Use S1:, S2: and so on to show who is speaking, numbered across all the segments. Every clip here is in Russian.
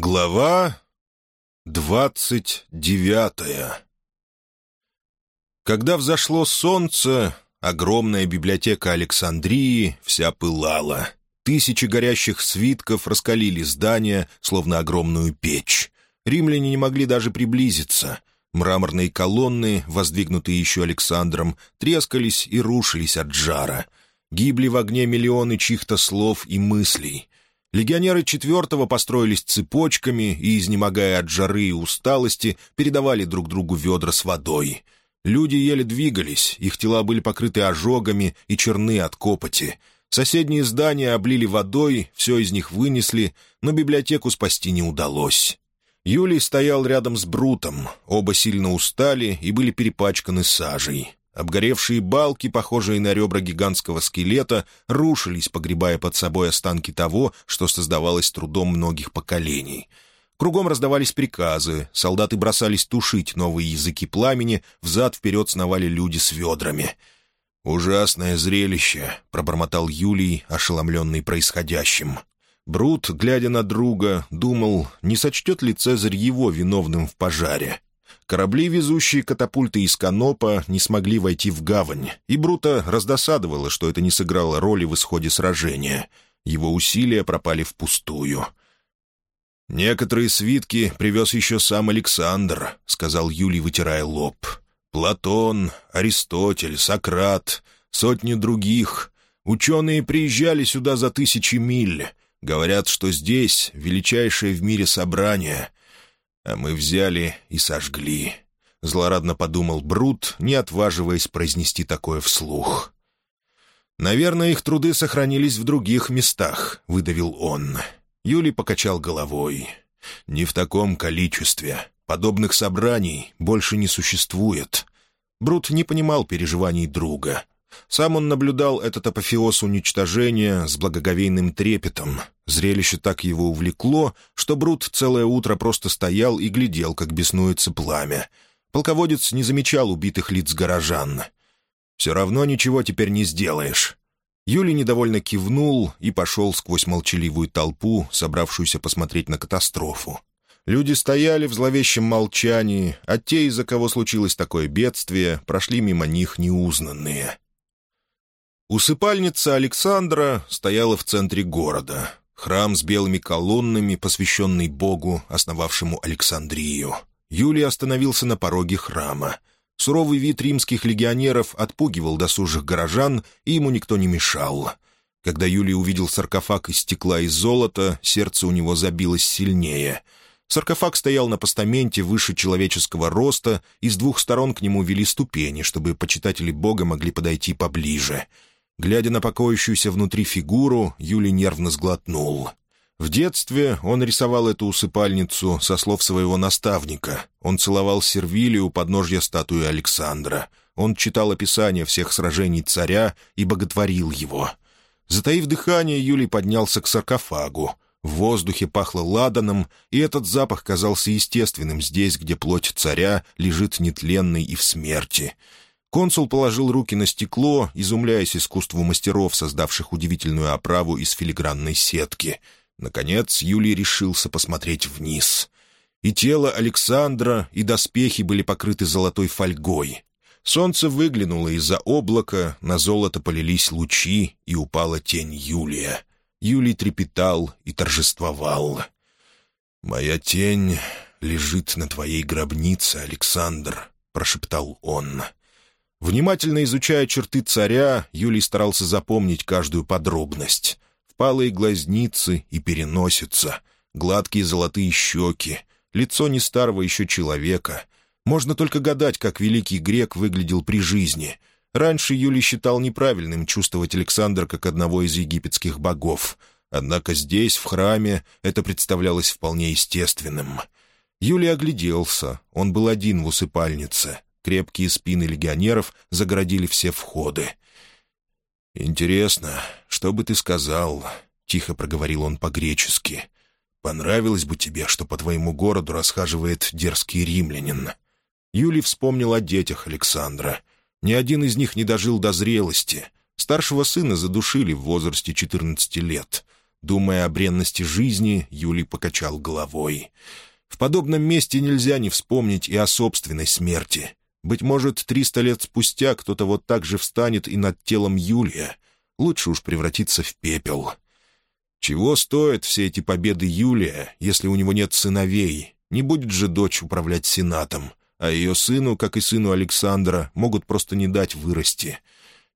S1: Глава двадцать девятая Когда взошло солнце, огромная библиотека Александрии вся пылала. Тысячи горящих свитков раскалили здание, словно огромную печь. Римляне не могли даже приблизиться. Мраморные колонны, воздвигнутые еще Александром, трескались и рушились от жара. Гибли в огне миллионы чьих-то слов и мыслей — Легионеры четвертого построились цепочками и, изнемогая от жары и усталости, передавали друг другу ведра с водой. Люди еле двигались, их тела были покрыты ожогами и черны от копоти. Соседние здания облили водой, все из них вынесли, но библиотеку спасти не удалось. Юлий стоял рядом с Брутом, оба сильно устали и были перепачканы сажей. Обгоревшие балки, похожие на ребра гигантского скелета, рушились, погребая под собой останки того, что создавалось трудом многих поколений. Кругом раздавались приказы, солдаты бросались тушить новые языки пламени, взад-вперед сновали люди с ведрами. «Ужасное зрелище», — пробормотал Юлий, ошеломленный происходящим. Брут, глядя на друга, думал, не сочтет ли Цезарь его виновным в пожаре. Корабли, везущие катапульты из Канопа, не смогли войти в гавань, и Брута раздосадовало, что это не сыграло роли в исходе сражения. Его усилия пропали впустую. «Некоторые свитки привез еще сам Александр», — сказал Юлий, вытирая лоб. «Платон, Аристотель, Сократ, сотни других. Ученые приезжали сюда за тысячи миль. Говорят, что здесь величайшее в мире собрание. А мы взяли и сожгли. Злорадно подумал Брут, не отваживаясь произнести такое вслух. «Наверное, их труды сохранились в других местах», — выдавил он. Юлий покачал головой. «Не в таком количестве. Подобных собраний больше не существует». Брут не понимал переживаний друга. Сам он наблюдал этот апофеоз уничтожения с благоговейным трепетом. Зрелище так его увлекло, что Брут целое утро просто стоял и глядел, как беснуется пламя. Полководец не замечал убитых лиц горожан. «Все равно ничего теперь не сделаешь». Юлий недовольно кивнул и пошел сквозь молчаливую толпу, собравшуюся посмотреть на катастрофу. Люди стояли в зловещем молчании, а те, из-за кого случилось такое бедствие, прошли мимо них неузнанные. Усыпальница Александра стояла в центре города. Храм с белыми колоннами, посвященный Богу, основавшему Александрию. Юлий остановился на пороге храма. Суровый вид римских легионеров отпугивал досужих горожан, и ему никто не мешал. Когда Юлий увидел саркофаг из стекла и золота, сердце у него забилось сильнее. Саркофаг стоял на постаменте выше человеческого роста, и с двух сторон к нему вели ступени, чтобы почитатели Бога могли подойти поближе — Глядя на покоящуюся внутри фигуру, Юлий нервно сглотнул. В детстве он рисовал эту усыпальницу со слов своего наставника. Он целовал сервилию у подножья статуи Александра. Он читал описание всех сражений царя и боготворил его. Затаив дыхание, Юлий поднялся к саркофагу. В воздухе пахло ладаном, и этот запах казался естественным здесь, где плоть царя лежит нетленной и в смерти — Консул положил руки на стекло, изумляясь искусству мастеров, создавших удивительную оправу из филигранной сетки. Наконец Юлий решился посмотреть вниз. И тело Александра, и доспехи были покрыты золотой фольгой. Солнце выглянуло из-за облака, на золото полились лучи, и упала тень Юлия. Юлий трепетал и торжествовал. «Моя тень лежит на твоей гробнице, Александр», — прошептал он. Внимательно изучая черты царя, Юлий старался запомнить каждую подробность. Впалые глазницы и переносица, гладкие золотые щеки, лицо не старого еще человека. Можно только гадать, как великий грек выглядел при жизни. Раньше Юлий считал неправильным чувствовать Александра как одного из египетских богов. Однако здесь, в храме, это представлялось вполне естественным. Юлий огляделся. Он был один в усыпальнице — Крепкие спины легионеров загородили все входы. «Интересно, что бы ты сказал?» — тихо проговорил он по-гречески. «Понравилось бы тебе, что по твоему городу расхаживает дерзкий римлянин?» Юлий вспомнил о детях Александра. Ни один из них не дожил до зрелости. Старшего сына задушили в возрасте 14 лет. Думая о бренности жизни, Юлий покачал головой. В подобном месте нельзя не вспомнить и о собственной смерти. Быть может, триста лет спустя кто-то вот так же встанет и над телом Юлия. Лучше уж превратиться в пепел. Чего стоят все эти победы Юлия, если у него нет сыновей? Не будет же дочь управлять Сенатом, а ее сыну, как и сыну Александра, могут просто не дать вырасти.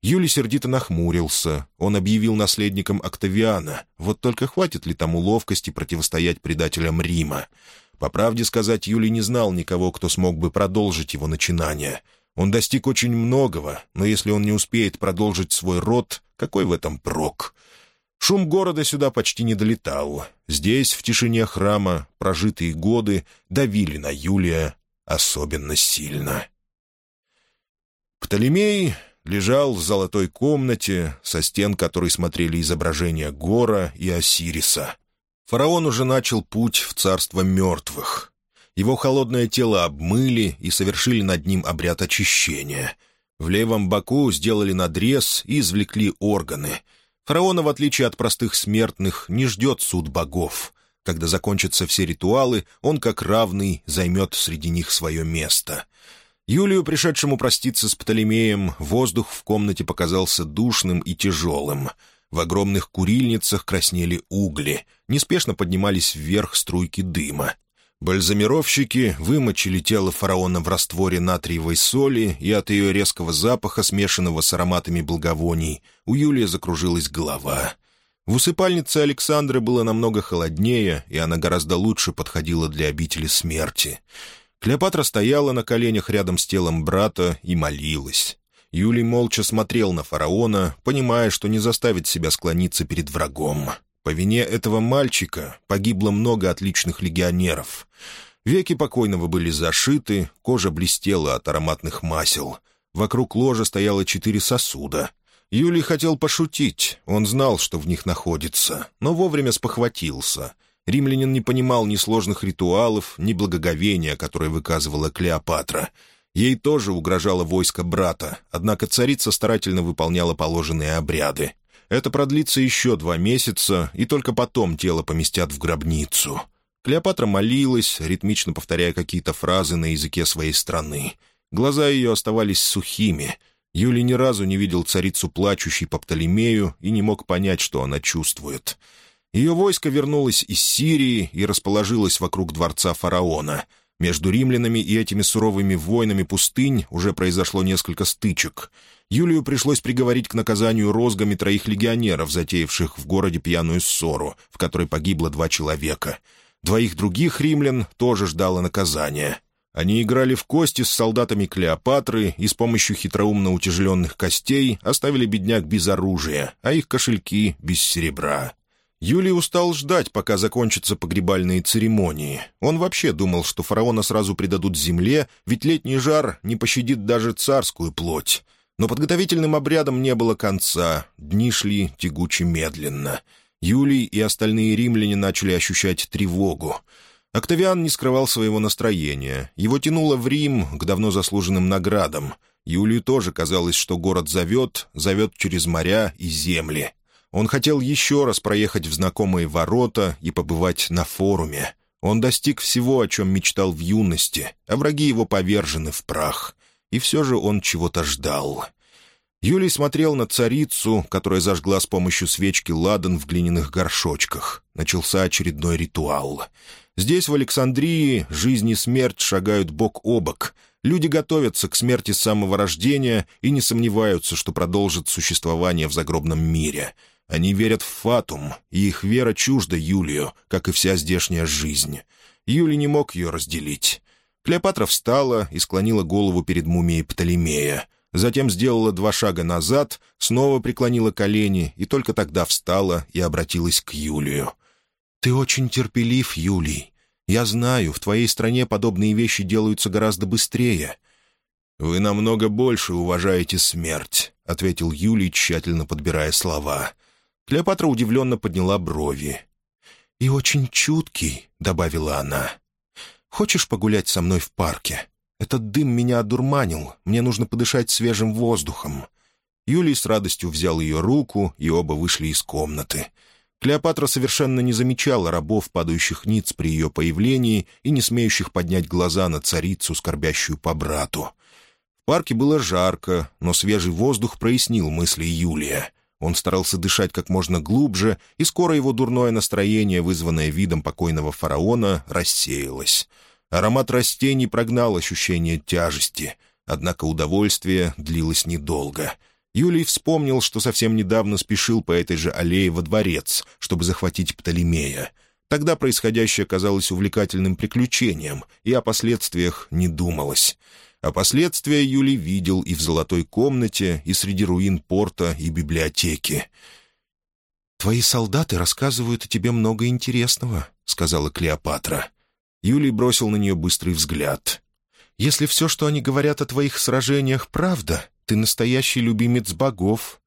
S1: Юлий сердито нахмурился. Он объявил наследником Октавиана. Вот только хватит ли тому ловкости противостоять предателям Рима? По правде сказать, Юлий не знал никого, кто смог бы продолжить его начинание. Он достиг очень многого, но если он не успеет продолжить свой род, какой в этом прок? Шум города сюда почти не долетал. Здесь, в тишине храма, прожитые годы давили на Юлия особенно сильно. Птолемей лежал в золотой комнате, со стен которой смотрели изображения Гора и Осириса. Фараон уже начал путь в царство мертвых. Его холодное тело обмыли и совершили над ним обряд очищения. В левом боку сделали надрез и извлекли органы — Фараона, в отличие от простых смертных, не ждет суд богов. Когда закончатся все ритуалы, он, как равный, займет среди них свое место. Юлию, пришедшему проститься с Птолемеем, воздух в комнате показался душным и тяжелым. В огромных курильницах краснели угли, неспешно поднимались вверх струйки дыма. Бальзамировщики вымочили тело фараона в растворе натриевой соли, и от ее резкого запаха, смешанного с ароматами благовоний, у Юлии закружилась голова. В усыпальнице Александры было намного холоднее, и она гораздо лучше подходила для обители смерти. Клеопатра стояла на коленях рядом с телом брата и молилась. Юлий молча смотрел на фараона, понимая, что не заставит себя склониться перед врагом. По вине этого мальчика погибло много отличных легионеров. Веки покойного были зашиты, кожа блестела от ароматных масел. Вокруг ложа стояло четыре сосуда. Юлий хотел пошутить, он знал, что в них находится, но вовремя спохватился. Римлянин не понимал ни сложных ритуалов, ни благоговения, которое выказывала Клеопатра. Ей тоже угрожало войско брата, однако царица старательно выполняла положенные обряды. Это продлится еще два месяца, и только потом тело поместят в гробницу. Клеопатра молилась, ритмично повторяя какие-то фразы на языке своей страны. Глаза ее оставались сухими. Юлий ни разу не видел царицу плачущей по Птолемею и не мог понять, что она чувствует. Ее войско вернулось из Сирии и расположилось вокруг дворца фараона. Между римлянами и этими суровыми воинами пустынь уже произошло несколько стычек — Юлию пришлось приговорить к наказанию розгами троих легионеров, затеявших в городе пьяную ссору, в которой погибло два человека. Двоих других римлян тоже ждало наказание. Они играли в кости с солдатами Клеопатры и с помощью хитроумно утяжеленных костей оставили бедняк без оружия, а их кошельки без серебра. Юлий устал ждать, пока закончатся погребальные церемонии. Он вообще думал, что фараона сразу предадут земле, ведь летний жар не пощадит даже царскую плоть. Но подготовительным обрядом не было конца, дни шли тягуче медленно. Юлий и остальные римляне начали ощущать тревогу. Октавиан не скрывал своего настроения. Его тянуло в Рим к давно заслуженным наградам. Юлию тоже казалось, что город зовет, зовет через моря и земли. Он хотел еще раз проехать в знакомые ворота и побывать на форуме. Он достиг всего, о чем мечтал в юности, а враги его повержены в прах. И все же он чего-то ждал. Юлий смотрел на царицу, которая зажгла с помощью свечки ладан в глиняных горшочках. Начался очередной ритуал. Здесь, в Александрии, жизнь и смерть шагают бок о бок. Люди готовятся к смерти с самого рождения и не сомневаются, что продолжат существование в загробном мире. Они верят в фатум, и их вера чужда Юлию, как и вся здешняя жизнь. Юлий не мог ее разделить. Клеопатра встала и склонила голову перед мумией Птолемея. Затем сделала два шага назад, снова преклонила колени и только тогда встала и обратилась к Юлию. «Ты очень терпелив, Юлий. Я знаю, в твоей стране подобные вещи делаются гораздо быстрее». «Вы намного больше уважаете смерть», — ответил Юлий, тщательно подбирая слова. Клеопатра удивленно подняла брови. «И очень чуткий», — добавила она. Хочешь погулять со мной в парке? Этот дым меня одурманил, мне нужно подышать свежим воздухом». Юлий с радостью взял ее руку, и оба вышли из комнаты. Клеопатра совершенно не замечала рабов, падающих ниц при ее появлении и не смеющих поднять глаза на царицу, скорбящую по брату. В парке было жарко, но свежий воздух прояснил мысли Юлия. Он старался дышать как можно глубже, и скоро его дурное настроение, вызванное видом покойного фараона, рассеялось. Аромат растений прогнал ощущение тяжести, однако удовольствие длилось недолго — Юлий вспомнил, что совсем недавно спешил по этой же аллее во дворец, чтобы захватить Птолемея. Тогда происходящее казалось увлекательным приключением, и о последствиях не думалось. А последствия Юлий видел и в золотой комнате, и среди руин порта и библиотеки. «Твои солдаты рассказывают о тебе много интересного», — сказала Клеопатра. Юлий бросил на нее быстрый взгляд. «Если все, что они говорят о твоих сражениях, правда, ты настоящий любимец богов».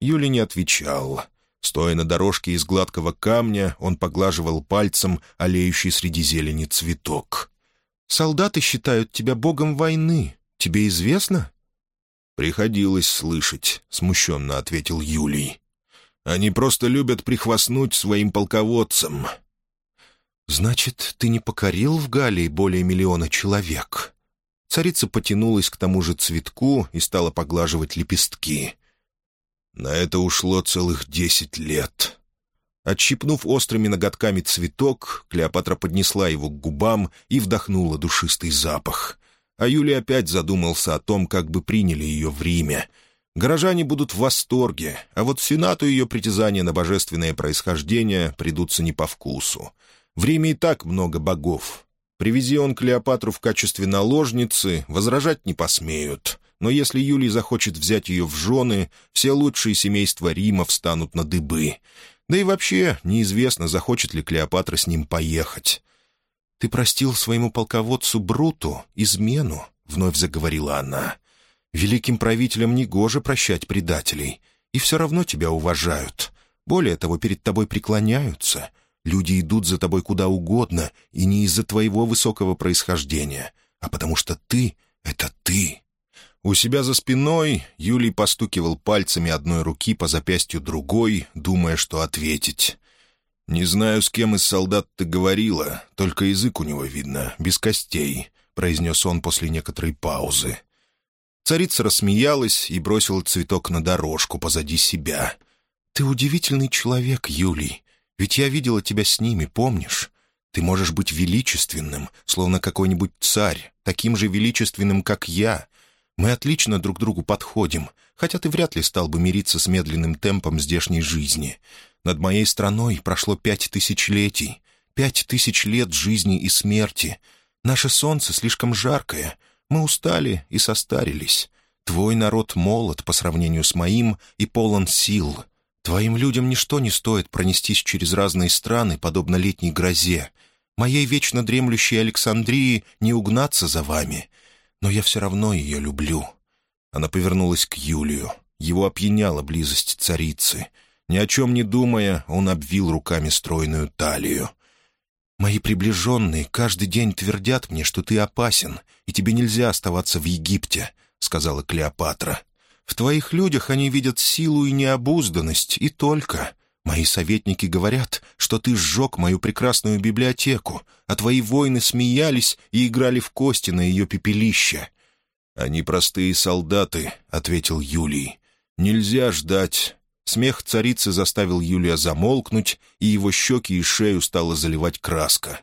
S1: Юли не отвечал. Стоя на дорожке из гладкого камня, он поглаживал пальцем олеющий среди зелени цветок. «Солдаты считают тебя богом войны. Тебе известно?» «Приходилось слышать», — смущенно ответил Юлий. «Они просто любят прихвастнуть своим полководцам». «Значит, ты не покорил в Галлии более миллиона человек?» Царица потянулась к тому же цветку и стала поглаживать лепестки. На это ушло целых десять лет. Отщипнув острыми ноготками цветок, Клеопатра поднесла его к губам и вдохнула душистый запах. А Юлий опять задумался о том, как бы приняли ее в Риме. Горожане будут в восторге, а вот Сенату ее притязания на божественное происхождение придутся не по вкусу. В Риме и так много богов, Привези он Клеопатру в качестве наложницы, возражать не посмеют. Но если Юлий захочет взять ее в жены, все лучшие семейства Рима встанут на дыбы. Да и вообще неизвестно, захочет ли Клеопатра с ним поехать. «Ты простил своему полководцу Бруту измену», — вновь заговорила она. «Великим правителям негоже прощать предателей, и все равно тебя уважают. Более того, перед тобой преклоняются. Люди идут за тобой куда угодно, и не из-за твоего высокого происхождения, а потому что ты — это ты». У себя за спиной Юлий постукивал пальцами одной руки по запястью другой, думая, что ответить. «Не знаю, с кем из солдат ты говорила, только язык у него видно, без костей», — произнес он после некоторой паузы. Царица рассмеялась и бросила цветок на дорожку позади себя. «Ты удивительный человек, Юлий. Ведь я видела тебя с ними, помнишь? Ты можешь быть величественным, словно какой-нибудь царь, таким же величественным, как я. Мы отлично друг другу подходим, хотя ты вряд ли стал бы мириться с медленным темпом здешней жизни. Над моей страной прошло пять тысячелетий, пять тысяч лет жизни и смерти. Наше солнце слишком жаркое, мы устали и состарились. Твой народ молод по сравнению с моим и полон сил. Твоим людям ничто не стоит пронестись через разные страны, подобно летней грозе. Моей вечно дремлющей Александрии не угнаться за вами. Но я все равно ее люблю». Она повернулась к Юлию. Его опьяняла близость царицы. Ни о чем не думая, он обвил руками стройную талию. «Мои приближенные каждый день твердят мне, что ты опасен, и тебе нельзя оставаться в Египте», — сказала Клеопатра. В твоих людях они видят силу и необузданность, и только. Мои советники говорят, что ты сжег мою прекрасную библиотеку, а твои воины смеялись и играли в кости на ее пепелище». «Они простые солдаты», — ответил Юлий. «Нельзя ждать». Смех царицы заставил Юлия замолкнуть, и его щеки и шею стала заливать краска.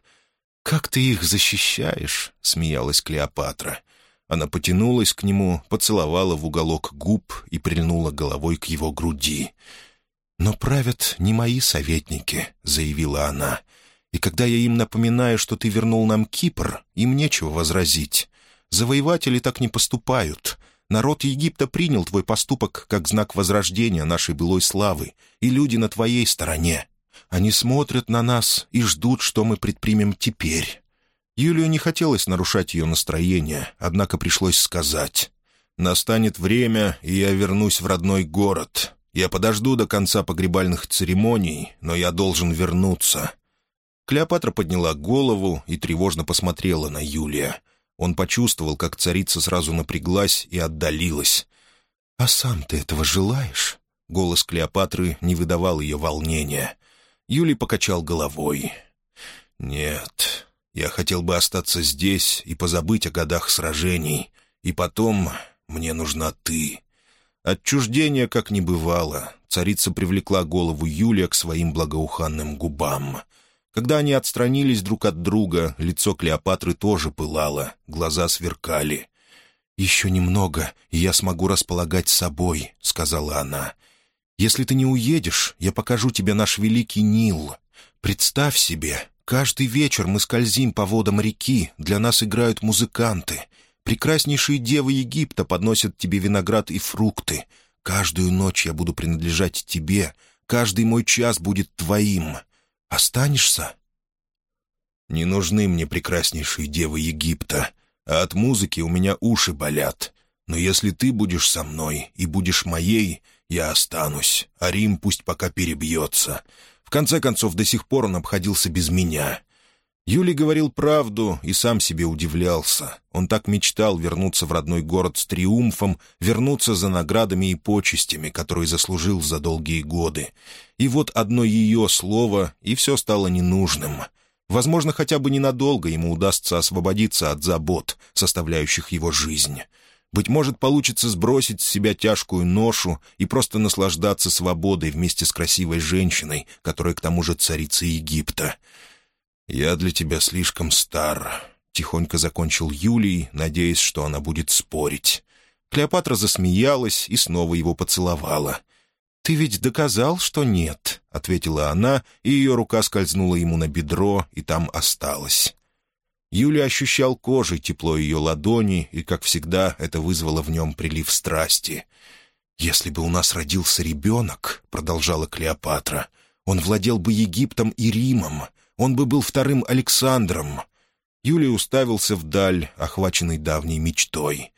S1: «Как ты их защищаешь?» — смеялась Клеопатра. Она потянулась к нему, поцеловала в уголок губ и прильнула головой к его груди. «Но правят не мои советники», — заявила она. «И когда я им напоминаю, что ты вернул нам Кипр, им нечего возразить. Завоеватели так не поступают. Народ Египта принял твой поступок как знак возрождения нашей былой славы, и люди на твоей стороне. Они смотрят на нас и ждут, что мы предпримем теперь». Юлию не хотелось нарушать ее настроение, однако пришлось сказать. «Настанет время, и я вернусь в родной город. Я подожду до конца погребальных церемоний, но я должен вернуться». Клеопатра подняла голову и тревожно посмотрела на Юлия. Он почувствовал, как царица сразу напряглась и отдалилась. «А сам ты этого желаешь?» Голос Клеопатры не выдавал ее волнения. Юлий покачал головой. «Нет, я хотел бы остаться здесь и позабыть о годах сражений. И потом мне нужна ты». Отчуждение как не бывало. Царица привлекла голову Юлия к своим благоуханным губам. Когда они отстранились друг от друга, лицо Клеопатры тоже пылало, глаза сверкали. «Еще немного, и я смогу располагать собой», — сказала она. «Если ты не уедешь, я покажу тебе наш великий Нил. Представь себе, каждый вечер мы скользим по водам реки, для нас играют музыканты. Прекраснейшие девы Египта подносят тебе виноград и фрукты. Каждую ночь я буду принадлежать тебе, каждый мой час будет твоим. Останешься?» «Не нужны мне прекраснейшие девы Египта, а от музыки у меня уши болят. Но если ты будешь со мной и будешь моей, я останусь, а Рим пусть пока перебьется. В конце концов, до сих пор он обходился без меня. Юлий говорил правду и сам себе удивлялся. Он так мечтал вернуться в родной город с триумфом, вернуться за наградами и почестями, которые заслужил за долгие годы. И вот одно ее слово, и все стало ненужным. Возможно, хотя бы ненадолго ему удастся освободиться от забот, составляющих его жизнь. Быть может, получится сбросить с себя тяжкую ношу и просто наслаждаться свободой вместе с красивой женщиной, которая к тому же царица Египта. «Я для тебя слишком стар», — тихонько закончил Юлий, надеясь, что она будет спорить. Клеопатра засмеялась и снова его поцеловала. «Ты ведь доказал, что нет», — ответила она, и ее рука скользнула ему на бедро, и там осталась. Юлий ощущал кожей тепло ее ладони, и, как всегда, это вызвало в нем прилив страсти. «Если бы у нас родился ребенок», — продолжала Клеопатра, — «он владел бы Египтом и Римом, он бы был вторым Александром. Юлий уставился вдаль, охваченный давней мечтой.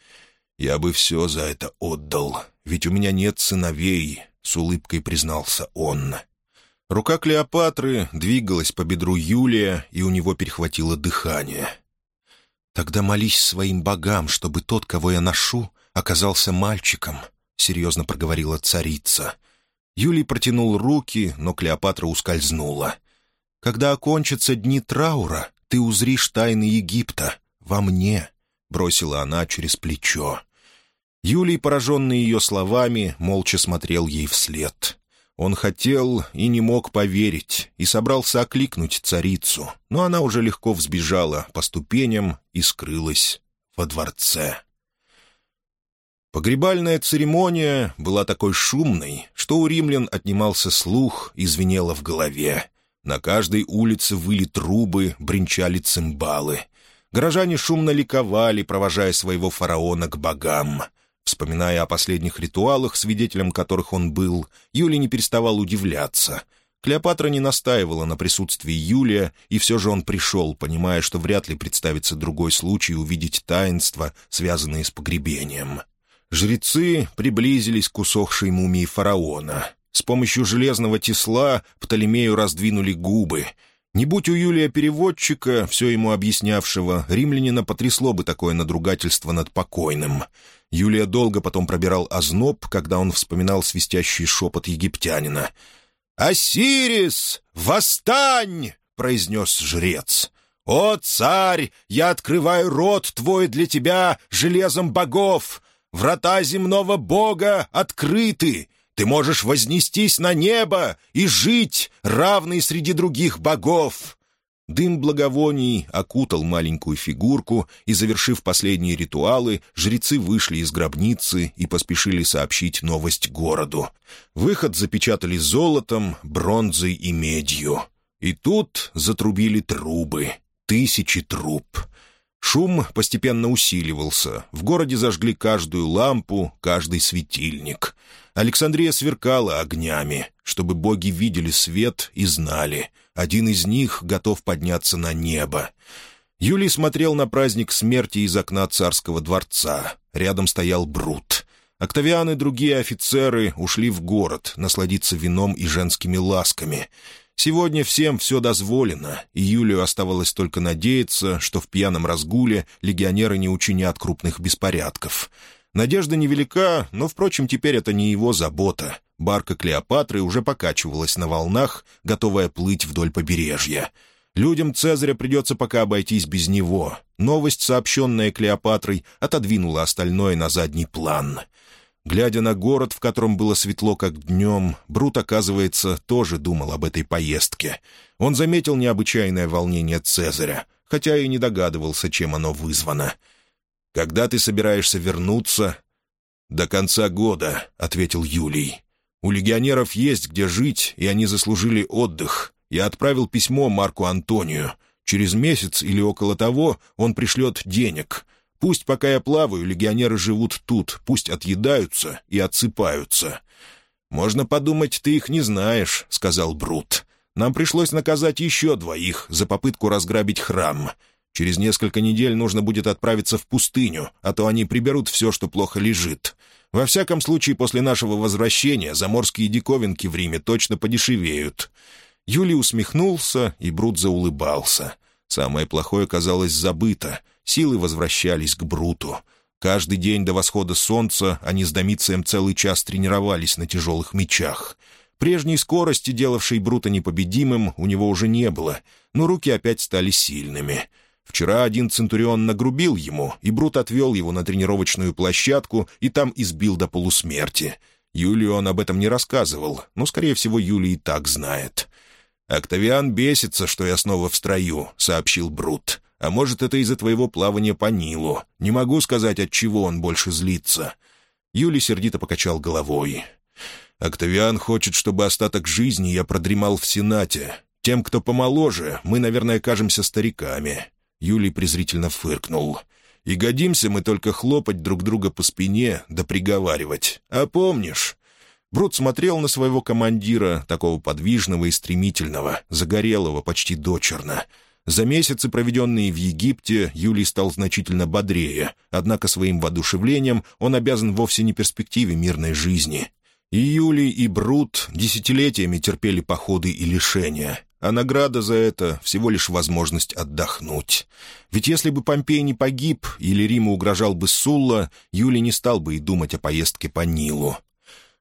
S1: «Я бы все за это отдал, ведь у меня нет сыновей», — с улыбкой признался он. Рука Клеопатры двигалась по бедру Юлия, и у него перехватило дыхание. «Тогда молись своим богам, чтобы тот, кого я ношу, оказался мальчиком», — серьезно проговорила царица. Юлий протянул руки, но Клеопатра ускользнула — когда окончатся дни траура, ты узришь тайны Египта во мне», — бросила она через плечо. Юлий, пораженный ее словами, молча смотрел ей вслед. Он хотел и не мог поверить, и собрался окликнуть царицу, но она уже легко взбежала по ступеням и скрылась во дворце. Погребальная церемония была такой шумной, что у римлян отнимался слух и звенело в голове. На каждой улице выли трубы, бренчали цимбалы. Горожане шумно ликовали, провожая своего фараона к богам. Вспоминая о последних ритуалах, свидетелем которых он был, Юлий не переставал удивляться. Клеопатра не настаивала на присутствии Юлия, и все же он пришел, понимая, что вряд ли представится другой случай увидеть таинства, связанные с погребением. Жрецы приблизились к усохшей мумии фараона. С помощью железного тесла Птолемею раздвинули губы. Не будь у Юлия переводчика, все ему объяснявшего, римлянина потрясло бы такое надругательство над покойным. Юлия долго потом пробирал озноб, когда он вспоминал свистящий шепот египтянина. «Осирис, восстань!» — произнес жрец. «О, царь, я открываю рот твой для тебя железом богов! Врата земного бога открыты! Ты можешь вознестись на небо и жить, равный среди других богов!» Дым благовоний окутал маленькую фигурку, и, завершив последние ритуалы, жрецы вышли из гробницы и поспешили сообщить новость городу. Выход запечатали золотом, бронзой и медью. И тут затрубили трубы. Тысячи труб. Шум постепенно усиливался. В городе зажгли каждую лампу, каждый светильник. Александрия сверкала огнями, чтобы боги видели свет и знали. Один из них готов подняться на небо. Юлий смотрел на праздник смерти из окна царского дворца. Рядом стоял Брут. Октавиан и другие офицеры ушли в город насладиться вином и женскими ласками — Сегодня всем все дозволено, и Юлию оставалось только надеяться, что в пьяном разгуле легионеры не учинят крупных беспорядков. Надежда невелика, но, впрочем, теперь это не его забота. Барка Клеопатры уже покачивалась на волнах, готовая плыть вдоль побережья. Людям Цезаря придется пока обойтись без него. Новость, сообщенная Клеопатрой, отодвинула остальное на задний план. Глядя на город, в котором было светло как днем, Брут, оказывается, тоже думал об этой поездке. Он заметил необычайное волнение Цезаря, хотя и не догадывался, чем оно вызвано. «Когда ты собираешься вернуться?» «До конца года», — ответил Юлий. «У легионеров есть где жить, и они заслужили отдых. Я отправил письмо Марку Антонию. Через месяц или около того он пришлет денег. Пусть, пока я плаваю, легионеры живут тут, пусть отъедаются и отсыпаются». «Можно подумать, ты их не знаешь», — сказал Брут. «Нам пришлось наказать еще двоих за попытку разграбить храм. Через несколько недель нужно будет отправиться в пустыню, а то они приберут все, что плохо лежит. Во всяком случае, после нашего возвращения заморские диковинки в Риме точно подешевеют». Юлий усмехнулся, и Брут заулыбался. Самое плохое казалось забыто. Силы возвращались к Бруту. Каждый день до восхода солнца они с Домицием целый час тренировались на тяжелых мечах. Прежней скорости, делавшей Брута непобедимым, у него уже не было, но руки опять стали сильными. Вчера один Центурион нагрубил ему, и Брут отвел его на тренировочную площадку и там избил до полусмерти. Юлию он об этом не рассказывал, но, скорее всего, Юлий и так знает. «Октавиан бесится, что я снова в строю», — сообщил Брут. А может, это из-за твоего плавания по Нилу. Не могу сказать, от чего он больше злится». Юлий сердито покачал головой. «Октавиан хочет, чтобы остаток жизни я продремал в Сенате. Тем, кто помоложе, мы, наверное, кажемся стариками». Юлий презрительно фыркнул. «И годимся мы только хлопать друг друга по спине да приговаривать. А помнишь?» Брут смотрел на своего командира, такого подвижного и стремительного, загорелого почти дочерно. За месяцы, проведенные в Египте, Юлий стал значительно бодрее, однако своим воодушевлением он обязан вовсе не перспективе мирной жизни. И Юлий, и Брут десятилетиями терпели походы и лишения, а награда за это — всего лишь возможность отдохнуть. Ведь если бы Помпей не погиб или Риму угрожал бы Сулла, Юлий не стал бы и думать о поездке по Нилу.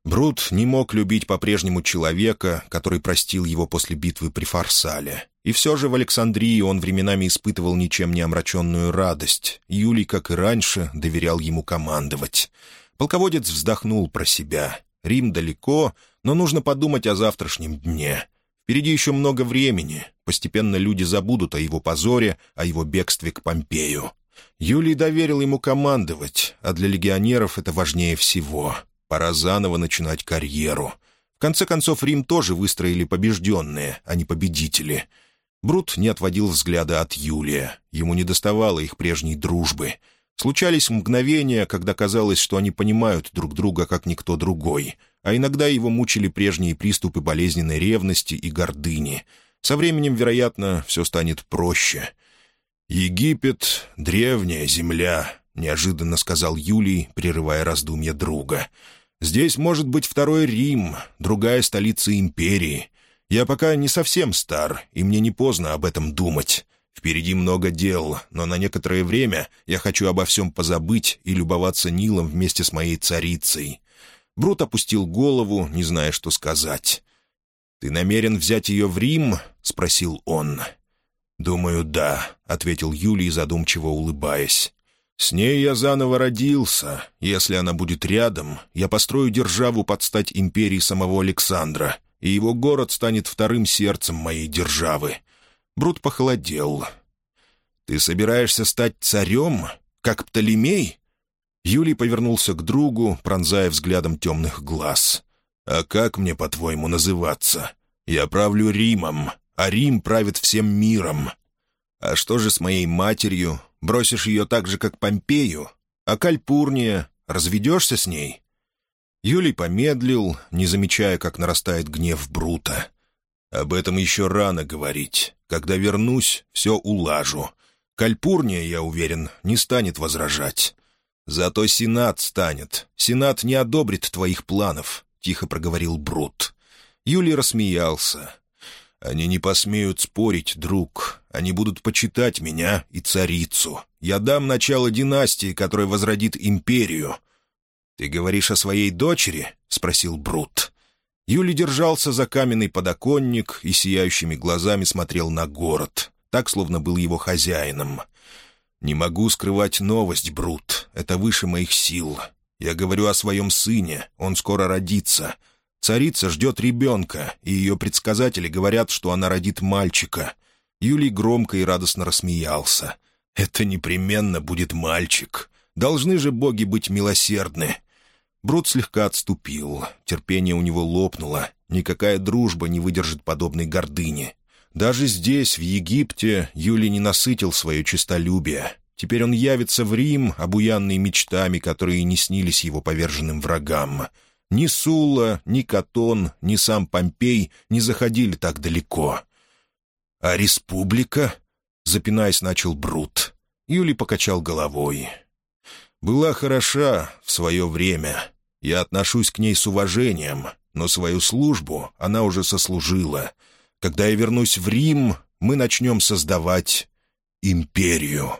S1: Брут не мог любить по-прежнему человека, который простил его после битвы при Фарсале. И все же в Александрии он временами испытывал ничем не омраченную радость. Юлий, как и раньше, доверял ему командовать. Полководец вздохнул про себя. Рим далеко, но нужно подумать о завтрашнем дне. Впереди еще много времени. Постепенно люди забудут о его позоре, о его бегстве к Помпею. Юлий доверил ему командовать, а для легионеров это важнее всего. Пора заново начинать карьеру. В конце концов, Рим тоже выстроили побежденные, а не победители. Брут не отводил взгляда от Юлия. Ему не доставало их прежней дружбы. Случались мгновения, когда казалось, что они понимают друг друга, как никто другой. А иногда его мучили прежние приступы болезненной ревности и гордыни. Со временем, вероятно, все станет проще. «Египет — древняя земля», — неожиданно сказал Юлий, прерывая раздумья друга. Здесь может быть второй Рим, другая столица империи. Я пока не совсем стар, и мне не поздно об этом думать. Впереди много дел, но на некоторое время я хочу обо всем позабыть и любоваться Нилом вместе с моей царицей». Брут опустил голову, не зная, что сказать. «Ты намерен взять ее в Рим?» — спросил он. «Думаю, да», — ответил Юлий, задумчиво улыбаясь. С ней я заново родился. Если она будет рядом, я построю державу под стать империи самого Александра, и его город станет вторым сердцем моей державы. Брут похолодел. «Ты собираешься стать царем, как Птолемей?» Юлий повернулся к другу, пронзая взглядом темных глаз. «А как мне, по-твоему, называться? Я правлю Римом, а Рим правит всем миром. А что же с моей матерью, Бросишь ее так же, как Помпею? А Кальпурния? Разведешься с ней?» Юлий помедлил, не замечая, как нарастает гнев Брута. «Об этом еще рано говорить. Когда вернусь, все улажу. Кальпурния, я уверен, не станет возражать. Зато Сенат станет. Сенат не одобрит твоих планов», — тихо проговорил Брут. Юлий рассмеялся. «Они не посмеют спорить, друг. Они будут почитать меня и царицу. Я дам начало династии, которая возродит империю». «Ты говоришь о своей дочери?» — спросил Брут. Юли держался за каменный подоконник и сияющими глазами смотрел на город, так, словно был его хозяином. «Не могу скрывать новость, Брут. Это выше моих сил. Я говорю о своем сыне. Он скоро родится. Царица ждет ребенка, и ее предсказатели говорят, что она родит мальчика». Юлий громко и радостно рассмеялся. «Это непременно будет мальчик. Должны же боги быть милосердны». Брут слегка отступил. Терпение у него лопнуло. Никакая дружба не выдержит подобной гордыни. Даже здесь, в Египте, Юлий не насытил свое честолюбие. Теперь он явится в Рим, обуянный мечтами, которые не снились его поверженным врагам. Ни Сула, ни Катон, ни сам Помпей не заходили так далеко. «А республика?» — запинаясь, начал Брут. Юлий покачал головой. «Была хороша в свое время. Я отношусь к ней с уважением, но свою службу она уже сослужила. Когда я вернусь в Рим, мы начнем создавать империю».